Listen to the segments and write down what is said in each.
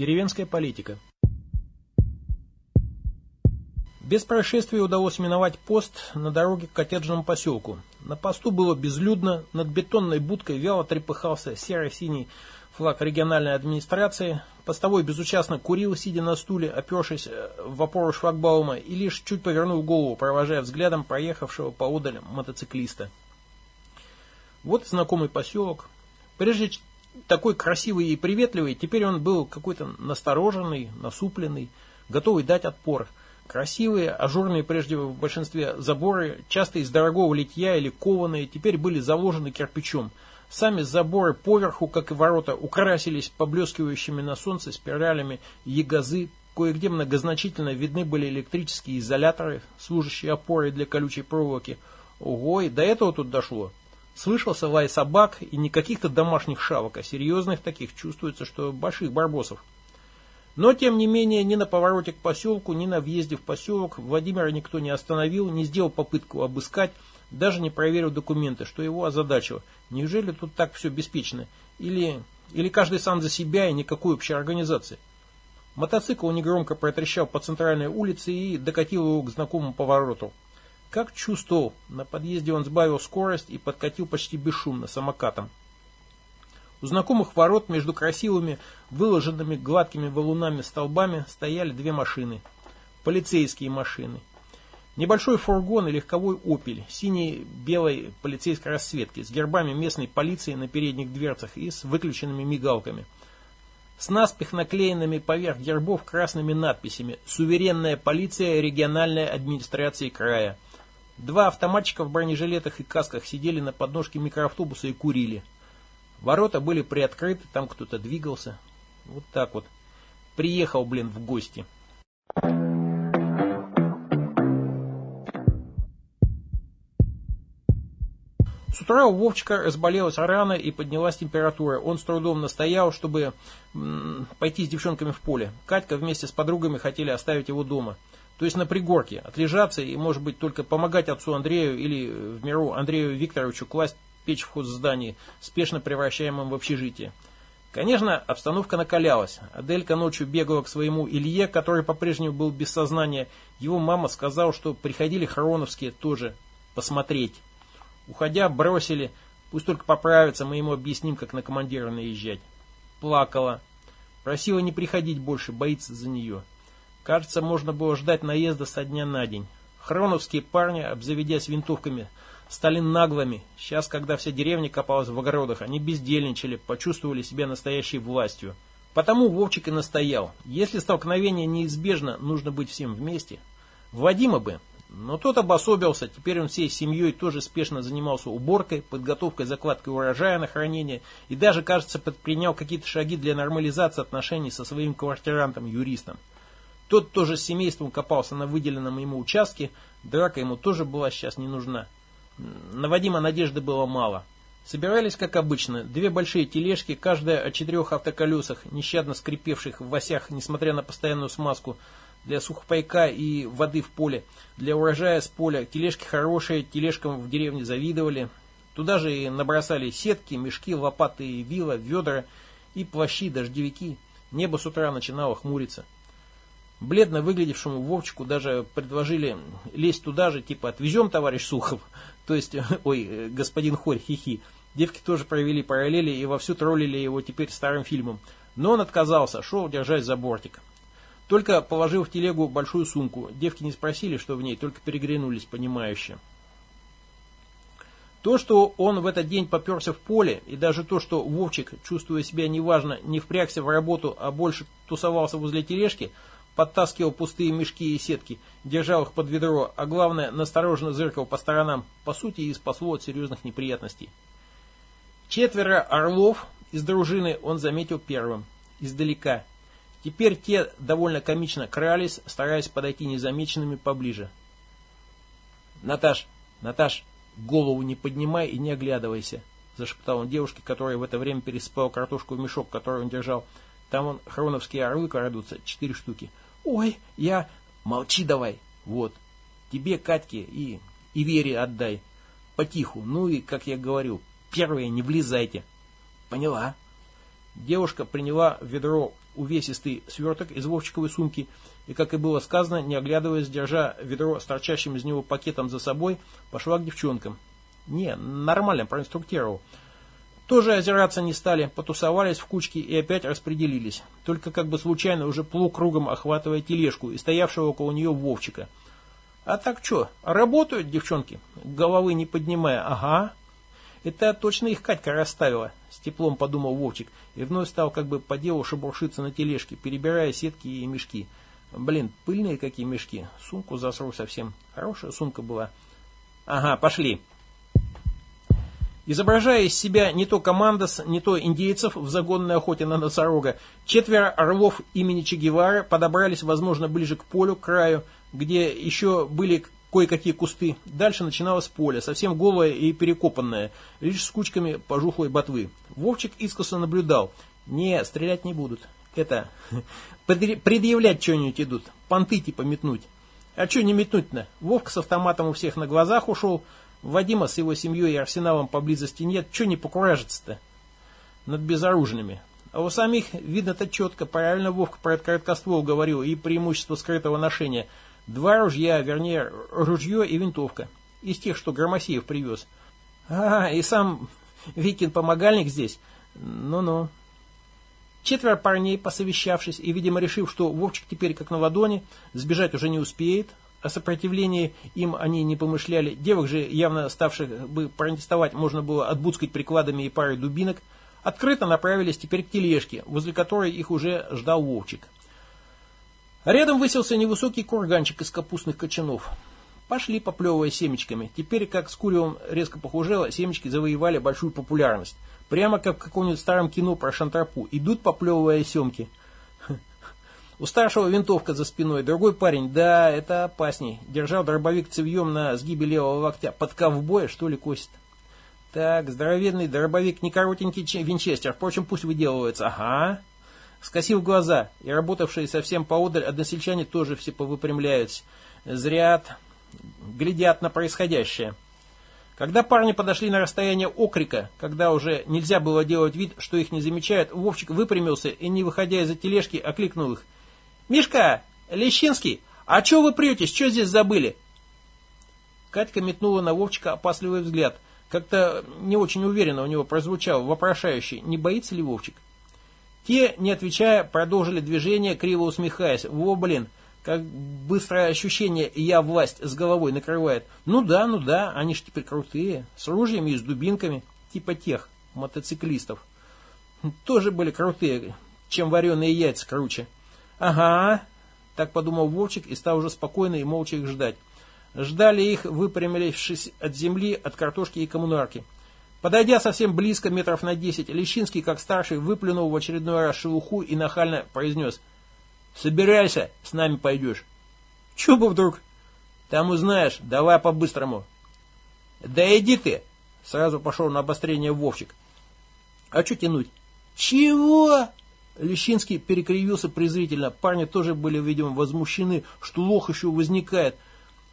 Деревенская политика. Без происшествия удалось миновать пост на дороге к коттеджному поселку. На посту было безлюдно, над бетонной будкой вяло трепыхался серо-синий флаг региональной администрации. Постовой безучастно курил, сидя на стуле, опершись э, в опору шлагбаума, и лишь чуть повернул голову, провожая взглядом проехавшего поодаль мотоциклиста. Вот знакомый поселок. Прежде такой красивый и приветливый, теперь он был какой-то настороженный, насупленный, готовый дать отпор. Красивые, ажурные прежде в большинстве заборы, часто из дорогого литья или кованые, теперь были заложены кирпичом. Сами заборы поверху, как и ворота, украсились поблескивающими на солнце спиралями ягозы, кое-где многозначительно видны были электрические изоляторы, служащие опорой для колючей проволоки. Ого, и до этого тут дошло. Слышался лай собак и не каких-то домашних шавок, а серьезных таких, чувствуется, что больших барбосов. Но, тем не менее, ни на повороте к поселку, ни на въезде в поселок Владимира никто не остановил, не сделал попытку обыскать, даже не проверил документы, что его озадачило. Неужели тут так все беспечно? Или, или каждый сам за себя и никакой общей организации? Мотоцикл негромко протрещал по центральной улице и докатил его к знакомому повороту. Как чувствовал, на подъезде он сбавил скорость и подкатил почти бесшумно самокатом. У знакомых ворот между красивыми, выложенными гладкими валунами столбами стояли две машины. Полицейские машины. Небольшой фургон и легковой «Опель» синей-белой полицейской расцветки с гербами местной полиции на передних дверцах и с выключенными мигалками. С наспех наклеенными поверх гербов красными надписями «Суверенная полиция региональной администрации края». Два автоматчика в бронежилетах и касках сидели на подножке микроавтобуса и курили. Ворота были приоткрыты, там кто-то двигался. Вот так вот. Приехал, блин, в гости. С утра у Вовчика разболелась рана и поднялась температура. Он с трудом настоял, чтобы пойти с девчонками в поле. Катька вместе с подругами хотели оставить его дома. То есть на пригорке, отлежаться и, может быть, только помогать отцу Андрею или э, в миру Андрею Викторовичу класть печь в хозздании, спешно превращаемом в общежитие. Конечно, обстановка накалялась. Аделька ночью бегала к своему Илье, который по-прежнему был без сознания. Его мама сказала, что приходили хроновские тоже посмотреть. Уходя, бросили. Пусть только поправится, мы ему объясним, как на командира наезжать. Плакала. Просила не приходить больше, боится за нее. Кажется, можно было ждать наезда со дня на день. Хроновские парни, обзаведясь винтовками, стали наглыми. Сейчас, когда вся деревня копалась в огородах, они бездельничали, почувствовали себя настоящей властью. Потому Вовчик и настоял. Если столкновение неизбежно, нужно быть всем вместе. Вадима бы. Но тот обособился, теперь он всей семьей тоже спешно занимался уборкой, подготовкой закладкой урожая на хранение и даже, кажется, предпринял какие-то шаги для нормализации отношений со своим квартирантом-юристом. Тот тоже с семейством копался на выделенном ему участке, драка ему тоже была сейчас не нужна. На Вадима надежды было мало. Собирались, как обычно, две большие тележки, каждая о четырех автоколесах, нещадно скрипевших в осях, несмотря на постоянную смазку, для сухопайка и воды в поле, для урожая с поля. Тележки хорошие, тележкам в деревне завидовали. Туда же и набросали сетки, мешки, лопаты, вила, ведра и плащи, дождевики. Небо с утра начинало хмуриться. Бледно выглядевшему Вовчику даже предложили лезть туда же, типа «отвезем, товарищ Сухов», то есть, ой, господин Хорь, хихи. Девки тоже провели параллели и вовсю троллили его теперь старым фильмом. Но он отказался, шел держась за бортик. Только положил в телегу большую сумку. Девки не спросили, что в ней, только переглянулись, понимающе. То, что он в этот день поперся в поле, и даже то, что Вовчик, чувствуя себя неважно, не впрягся в работу, а больше тусовался возле тележки – подтаскивал пустые мешки и сетки, держал их под ведро, а главное, настороженно зыркал по сторонам, по сути и спасло от серьезных неприятностей. Четверо орлов из дружины он заметил первым, издалека. Теперь те довольно комично крались, стараясь подойти незамеченными поближе. «Наташ, Наташ, голову не поднимай и не оглядывайся», зашептал он девушке, которая в это время пересыпала картошку в мешок, который он держал. Там он хроновские орлы крадутся, четыре штуки. Ой, я... Молчи давай. Вот. Тебе, Катьке, и, и Вере отдай. Потиху. Ну и, как я говорю, первые не влезайте. Поняла. Девушка приняла ведро увесистый сверток из Вовчиковой сумки и, как и было сказано, не оглядываясь, держа ведро с торчащим из него пакетом за собой, пошла к девчонкам. Не, нормально проинструктировал. Тоже озираться не стали, потусовались в кучке и опять распределились. Только как бы случайно уже полукругом охватывая тележку и стоявшего около нее Вовчика. А так что, работают девчонки? Головы не поднимая. Ага. Это точно их Катька расставила, с теплом подумал Вовчик. И вновь стал как бы по делу шебуршиться на тележке, перебирая сетки и мешки. Блин, пыльные какие мешки. Сумку засру совсем. Хорошая сумка была. Ага, пошли. Изображая из себя не то командос, не то индейцев в загонной охоте на носорога, четверо орлов имени Че Гевары подобрались, возможно, ближе к полю, к краю, где еще были кое-какие кусты. Дальше начиналось поле, совсем голое и перекопанное, лишь с кучками пожухлой ботвы. Вовчик искоса наблюдал. Не, стрелять не будут. Это, предъявлять что-нибудь идут, понты типа метнуть. А что не метнуть-то? Вовка с автоматом у всех на глазах ушел, Вадима с его семьей и арсеналом поблизости нет, что не покуражиться-то над безоружными. А у самих видно-то четко, правильно Вовка про это короткоствол говорил и преимущество скрытого ношения. Два ружья, вернее, ружье и винтовка. Из тех, что Громосеев привез. А, и сам Викин-помогальник здесь. Ну-ну. Четверо парней, посовещавшись и, видимо, решив, что Вовчик теперь как на ладони, сбежать уже не успеет, о сопротивлении им они не помышляли. Девок же, явно ставших бы протестовать, можно было отбудскать прикладами и парой дубинок. Открыто направились теперь к тележке, возле которой их уже ждал Вовчик. Рядом высился невысокий курганчик из капустных кочанов. Пошли, поплевывая семечками. Теперь, как с Куревым резко похужело, семечки завоевали большую популярность. Прямо как в каком-нибудь старом кино про шантропу. Идут, поплевывая семки. У старшего винтовка за спиной, другой парень, да, это опасней. Держал дробовик цевьем на сгибе левого локтя. Под ковбоя, что ли, косит? Так, здоровенный дробовик, не коротенький винчестер, впрочем, пусть выделывается. Ага. Скосив глаза, и работавшие совсем поодаль односельчане тоже все повыпрямляются. Зрят, глядят на происходящее. Когда парни подошли на расстояние окрика, когда уже нельзя было делать вид, что их не замечают, Вовчик выпрямился и, не выходя из-за тележки, окликнул их – «Мишка! Лещинский! А че вы претесь? Че здесь забыли?» Катька метнула на Вовчика опасливый взгляд. Как-то не очень уверенно у него прозвучал вопрошающий, не боится ли Вовчик. Те, не отвечая, продолжили движение, криво усмехаясь. Во, блин, как быстрое ощущение «я власть» с головой накрывает. Ну да, ну да, они ж теперь крутые, с ружьями и с дубинками, типа тех мотоциклистов. Тоже были крутые, чем вареные яйца круче. «Ага», — так подумал Вовчик и стал уже спокойно и молча их ждать. Ждали их, выпрямившись от земли, от картошки и коммунарки. Подойдя совсем близко, метров на десять, Лещинский, как старший, выплюнул в очередной раз шелуху и нахально произнес. «Собирайся, с нами пойдешь». «Чего бы вдруг?» «Там узнаешь, давай по-быстрому». «Да иди ты!» Сразу пошел на обострение Вовчик. «А что тянуть?» «Чего?» Лещинский перекривился презрительно. Парни тоже были, видимо, возмущены, что лох еще возникает.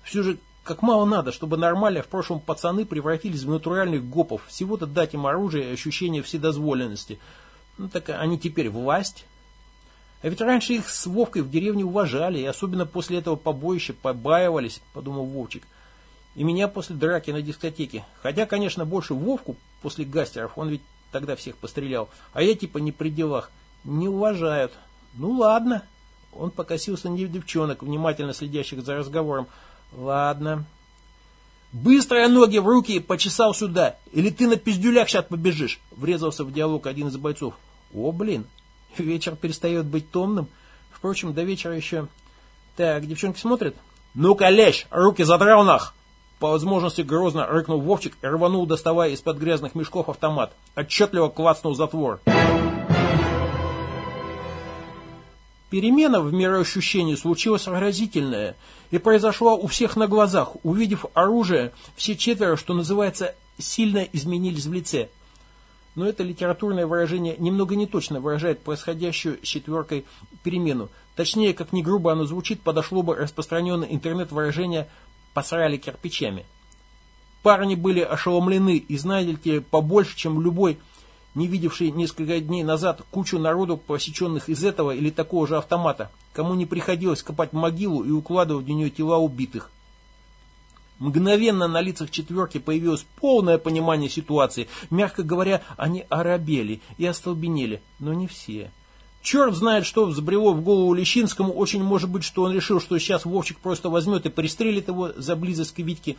Все же как мало надо, чтобы нормально в прошлом пацаны превратились в натуральных гопов. Всего-то дать им оружие и ощущение вседозволенности. Ну так они теперь власть. А ведь раньше их с Вовкой в деревне уважали, и особенно после этого побоища побаивались, подумал Вовчик. И меня после драки на дискотеке. Хотя, конечно, больше Вовку после гастеров, он ведь тогда всех пострелял. А я типа не при делах. Не уважают. Ну ладно. Он покосился на девчонок, внимательно следящих за разговором. Ладно. Быстро ноги в руки почесал сюда. Или ты на пиздюлях сейчас побежишь. Врезался в диалог один из бойцов. О, блин. Вечер перестает быть томным. Впрочем, до вечера еще... Так, девчонки смотрят? Ну-ка, лещ, руки задрал нах! По возможности грозно рыкнул Вовчик и рванул, доставая из-под грязных мешков автомат. Отчетливо клацнул затвор. Перемена в мироощущении случилась разительная и произошла у всех на глазах. Увидев оружие, все четверо, что называется, сильно изменились в лице. Но это литературное выражение немного неточно выражает происходящую с четверкой перемену. Точнее, как ни грубо оно звучит, подошло бы распространенное интернет-выражение «посрали кирпичами». Парни были ошеломлены и, знаете побольше, чем любой не видевший несколько дней назад кучу народу, посеченных из этого или такого же автомата, кому не приходилось копать могилу и укладывать в нее тела убитых. Мгновенно на лицах четверки появилось полное понимание ситуации. Мягко говоря, они оробели и остолбенели, но не все. Черт знает, что взбрело в голову Лещинскому. Очень может быть, что он решил, что сейчас Вовчик просто возьмет и пристрелит его за близость к Витьке.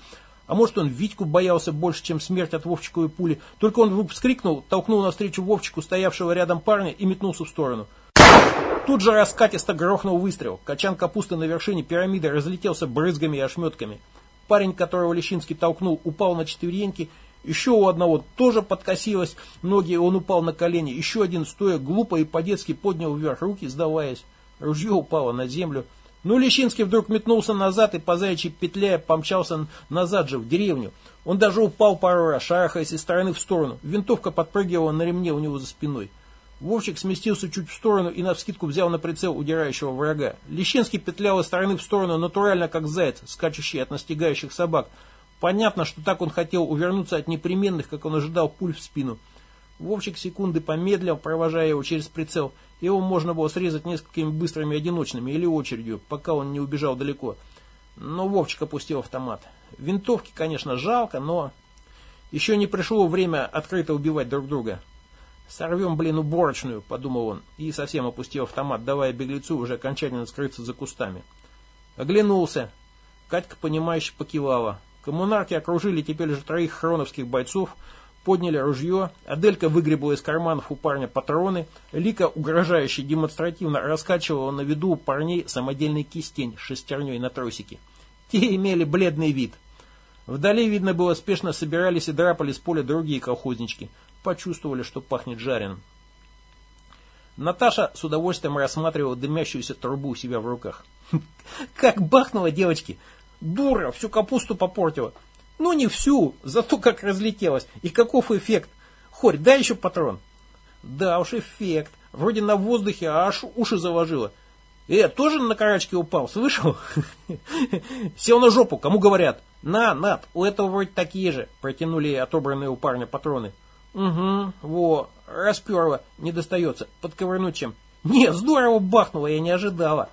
А может, он Витьку боялся больше, чем смерть от Вовчиковой пули. Только он вскрикнул, толкнул навстречу Вовчику, стоявшего рядом парня, и метнулся в сторону. Тут же раскатисто грохнул выстрел. Качан капусты на вершине пирамиды разлетелся брызгами и ошметками. Парень, которого Лещинский толкнул, упал на четвереньки еще у одного тоже подкосилось ноги, он упал на колени. Еще один, стоя глупо и по-детски, поднял вверх руки, сдаваясь. Ружье упало на землю. Ну, Лещинский вдруг метнулся назад и по заячьей петляя помчался назад же, в деревню. Он даже упал пару раз, шарахаясь из стороны в сторону. Винтовка подпрыгивала на ремне у него за спиной. Вовчик сместился чуть в сторону и навскидку взял на прицел удирающего врага. Лещинский петлял из стороны в сторону натурально, как заяц, скачущий от настигающих собак. Понятно, что так он хотел увернуться от непременных, как он ожидал, пуль в спину. Вовчик секунды помедлил, провожая его через прицел. Его можно было срезать несколькими быстрыми одиночными или очередью, пока он не убежал далеко. Но Вовчик опустил автомат. Винтовки, конечно, жалко, но... Еще не пришло время открыто убивать друг друга. «Сорвем, блин, уборочную», — подумал он, и совсем опустил автомат, давая беглецу уже окончательно скрыться за кустами. Оглянулся. Катька, понимающе покивала. Коммунарки окружили теперь же троих хроновских бойцов, подняли ружье, Аделька выгребла из карманов у парня патроны, Лика, угрожающе демонстративно, раскачивала на виду у парней самодельный кистень с шестерней на тросике. Те имели бледный вид. Вдали, видно было, спешно собирались и драпали с поля другие колхознички. Почувствовали, что пахнет жареным. Наташа с удовольствием рассматривала дымящуюся трубу у себя в руках. «Как бахнуло, девочки! Дура, всю капусту попортила. Ну не всю, зато как разлетелась. И каков эффект? Хорь, дай еще патрон. Да уж эффект. Вроде на воздухе, а аж уши заложило. Э, тоже на карачке упал, слышал? Сел на жопу, кому говорят? На, Над, у этого вроде такие же. Протянули отобранные у парня патроны. Угу, во, расперло, не достается. Подковырнуть чем? Не, здорово бахнуло, я не ожидала.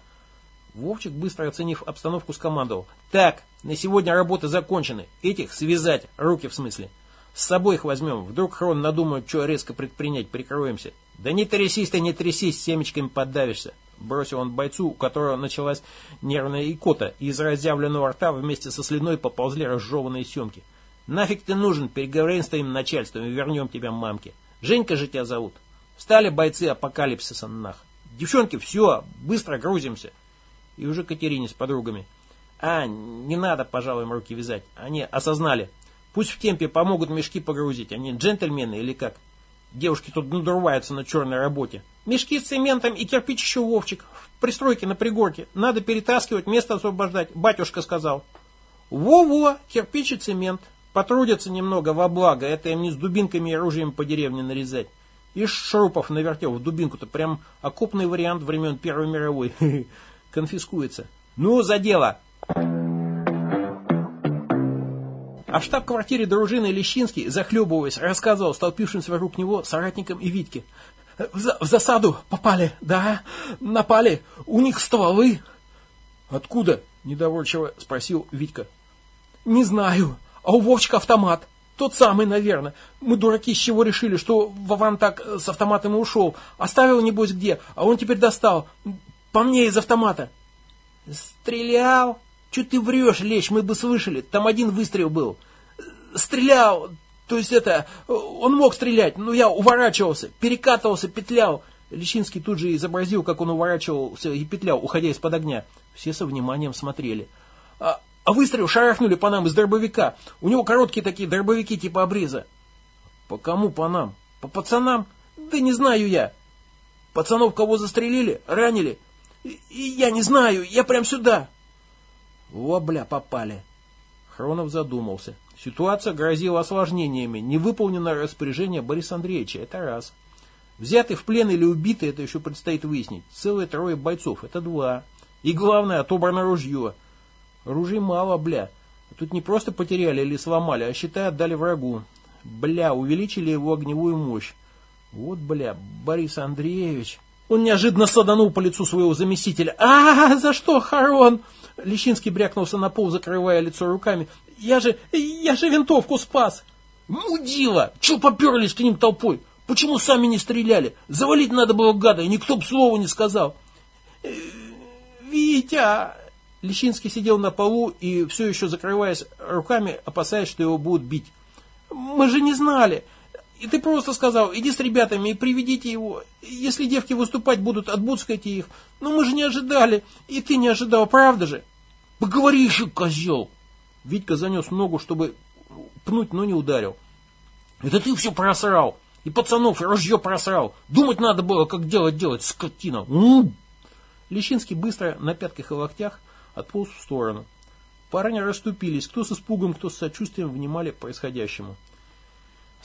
Вовчик, быстро оценив обстановку, скомандовал. «Так, на сегодня работы закончены. Этих связать, руки в смысле. С собой их возьмем. Вдруг Хрон надумает, что резко предпринять, прикроемся. Да не трясись ты, не трясись, семечками поддавишься». Бросил он бойцу, у которого началась нервная икота, и из разъявленного рта вместе со слюной поползли разжеванные семки. «Нафиг ты нужен? Переговорим с твоим начальством и вернем тебя мамке. Женька же тебя зовут. Встали бойцы апокалипсиса нах. Девчонки, все, быстро грузимся» и уже Катерине с подругами. А, не надо, пожалуй, им руки вязать. Они осознали. Пусть в темпе помогут мешки погрузить. Они джентльмены или как? Девушки тут надурваются на черной работе. Мешки с цементом и кирпич еще Вовчик. В пристройке на пригорке. Надо перетаскивать, место освобождать. Батюшка сказал. Во-во, кирпич и цемент. Потрудятся немного во благо. Это им не с дубинками и оружием по деревне нарезать. И шурупов навертел в дубинку-то. Прям окопный вариант времен Первой мировой. конфискуется. Ну, за дело! А в штаб-квартире дружины Лещинский, захлебываясь, рассказывал столпившимся вокруг него соратникам и Витьке. В, за в засаду попали, да, напали, у них стволы. Откуда? Недовольчиво спросил Витька. Не знаю, а у Вовчика автомат. Тот самый, наверное. Мы, дураки, с чего решили, что Вован так с автоматом и ушел. Оставил, небось, где, а он теперь достал. По мне из автомата. Стрелял? Че ты врешь, Лещ, мы бы слышали. Там один выстрел был. Стрелял. То есть это, он мог стрелять, но я уворачивался, перекатывался, петлял. Лещинский тут же изобразил, как он уворачивался и петлял, уходя из-под огня. Все со вниманием смотрели. А, а выстрел шарахнули по нам из дробовика. У него короткие такие дробовики типа обреза. По кому по нам? По пацанам? Да не знаю я. Пацанов кого застрелили? Ранили? Я не знаю, я прям сюда. О, бля, попали. Хронов задумался. Ситуация грозила осложнениями. Невыполненное распоряжение Бориса Андреевича. Это раз. Взятый в плен или убитый, это еще предстоит выяснить. Целые трое бойцов, это два. И главное, отобрано ружье. Ружей мало, бля. Тут не просто потеряли или сломали, а считай отдали врагу. Бля, увеличили его огневую мощь. Вот, бля, Борис Андреевич. Он неожиданно саданул по лицу своего заместителя. А, за что, Харон? Лещинский брякнулся на пол, закрывая лицо руками. Я же, я же винтовку спас. Мудила! Че поперлись к ним толпой? Почему сами не стреляли? Завалить надо было гада, и никто бы слова не сказал. «Э, Витя! Лещинский сидел на полу и все еще закрываясь руками, опасаясь, что его будут бить. Мы же не знали. И ты просто сказал, иди с ребятами и приведите его. Если девки выступать будут, отбудскайте их. Но мы же не ожидали. И ты не ожидал, правда же? Поговори еще, козел. Витька занес ногу, чтобы пнуть, но не ударил. Это ты все просрал. И пацанов ружье просрал. Думать надо было, как делать делать, скотина. У Лещинский быстро на пятках и локтях отполз в сторону. Парни расступились, кто с испугом, кто с сочувствием внимали происходящему.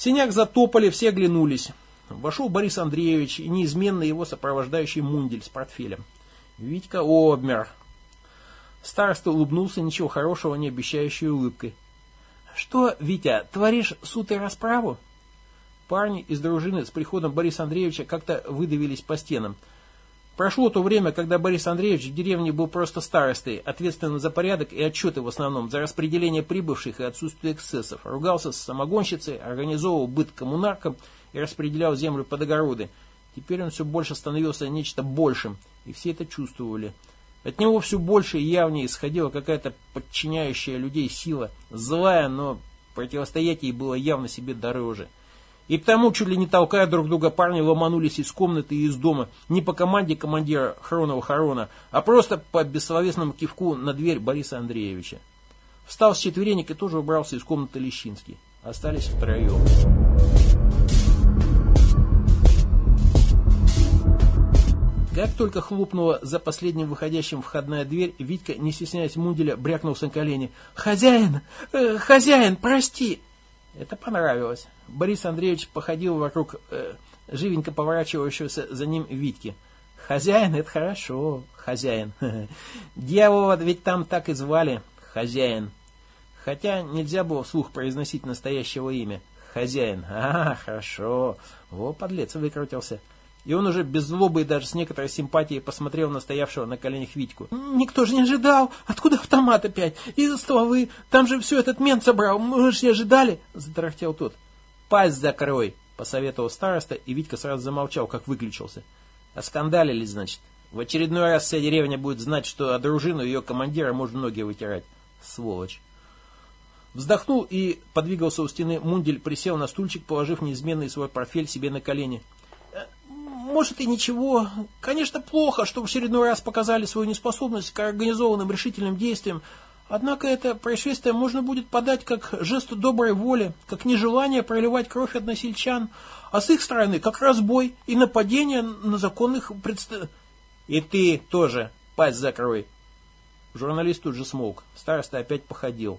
Синяк затопали, все оглянулись. Вошел Борис Андреевич и неизменно его сопровождающий мундель с портфелем. Витька обмер. Староста улыбнулся ничего хорошего не обещающей улыбкой. «Что, Витя, творишь суд и расправу?» Парни из дружины с приходом Бориса Андреевича как-то выдавились по стенам. Прошло то время, когда Борис Андреевич в деревне был просто старостой, ответственным за порядок и отчеты в основном, за распределение прибывших и отсутствие эксцессов. Ругался с самогонщицей, организовывал быт коммунаркам и распределял землю под огороды. Теперь он все больше становился нечто большим, и все это чувствовали. От него все больше и явнее исходила какая-то подчиняющая людей сила, злая, но противостоять ей было явно себе дороже – и потому, чуть ли не толкая друг друга, парни ломанулись из комнаты и из дома. Не по команде командира Хронова Харона, а просто по бессловесному кивку на дверь Бориса Андреевича. Встал с четверенек и тоже убрался из комнаты Лещинский. Остались втроем. Как только хлопнула за последним выходящим входная дверь, Витька, не стесняясь Мунделя, брякнулся на колени. «Хозяин! Э, хозяин, прости!» Это понравилось. Борис Андреевич походил вокруг э, живенько поворачивающегося за ним Витьки. Хозяин, это хорошо, хозяин. Дьявола ведь там так и звали, хозяин. Хотя нельзя было вслух произносить настоящего имя. Хозяин. А, хорошо. О, подлец, выкрутился. И он уже без злобы и даже с некоторой симпатией посмотрел на стоявшего на коленях Витьку. «Никто же не ожидал! Откуда автомат опять? И стволы! Там же все этот мент собрал! Мы же не ожидали!» – затарахтел тот. «Пасть закрой!» – посоветовал староста, и Витька сразу замолчал, как выключился. «Оскандалили, значит. В очередной раз вся деревня будет знать, что о дружину ее командира можно ноги вытирать. Сволочь!» Вздохнул и подвигался у стены. Мундель присел на стульчик, положив неизменный свой портфель себе на колени – может и ничего. Конечно, плохо, что в очередной раз показали свою неспособность к организованным решительным действиям. Однако это происшествие можно будет подать как жест доброй воли, как нежелание проливать кровь односельчан, а с их стороны как разбой и нападение на законных представ... И ты тоже пасть закрой. Журналист тут же смолк. Староста опять походил.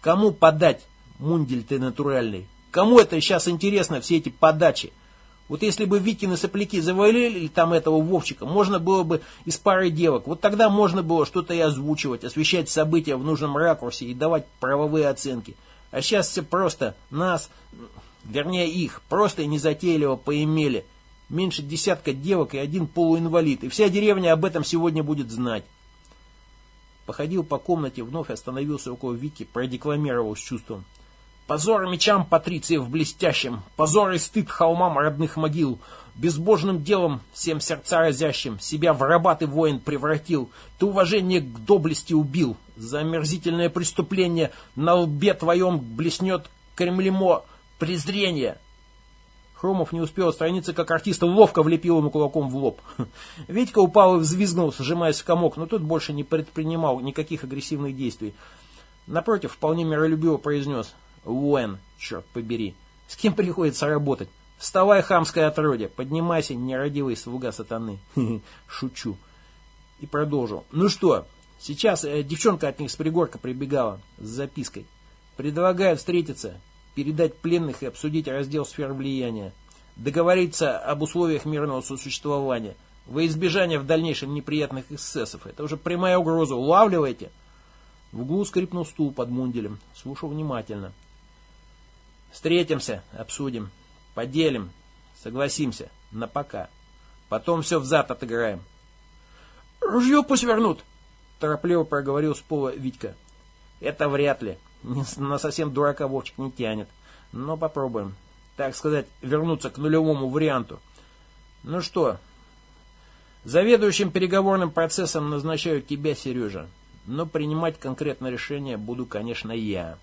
Кому подать, мундель ты натуральный? Кому это сейчас интересно, все эти подачи? Вот если бы Витькины сопляки завалили там этого Вовчика, можно было бы из пары девок. Вот тогда можно было что-то и озвучивать, освещать события в нужном ракурсе и давать правовые оценки. А сейчас все просто нас, вернее их, просто незатейливо поимели. Меньше десятка девок и один полуинвалид. И вся деревня об этом сегодня будет знать. Походил по комнате, вновь остановился около Вики, продекламировал с чувством. Позор мечам патрициев блестящим, позор и стыд холмам родных могил. Безбожным делом, всем сердца разящим, себя в раба ты воин превратил, ты уважение к доблести убил. За омерзительное преступление на лбе твоем блеснет кремлемо презрение. Хромов не успел отстраниться, как артист ловко влепил ему кулаком в лоб. Витька упал и взвизгнул, сжимаясь в комок, но тот больше не предпринимал никаких агрессивных действий. Напротив, вполне миролюбиво произнес – Уэн, черт побери. С кем приходится работать? Вставай, хамское отродье, поднимайся, нерадивый слуга сатаны. Шучу. И продолжил. Ну что, сейчас э, девчонка от них с пригорка прибегала с запиской. Предлагаю встретиться, передать пленных и обсудить раздел сфер влияния. Договориться об условиях мирного сосуществования. Во избежание в дальнейшем неприятных эксцессов. Это уже прямая угроза. Улавливайте. В углу скрипнул стул под мунделем. Слушал внимательно. Встретимся, обсудим, поделим. Согласимся, на пока. Потом все взад отыграем. Ружье пусть вернут, торопливо проговорил с пола Витька. Это вряд ли. На совсем дурака Вовчик не тянет. Но попробуем. Так сказать, вернуться к нулевому варианту. Ну что, заведующим переговорным процессом назначаю тебя, Сережа. Но принимать конкретное решение буду, конечно, я.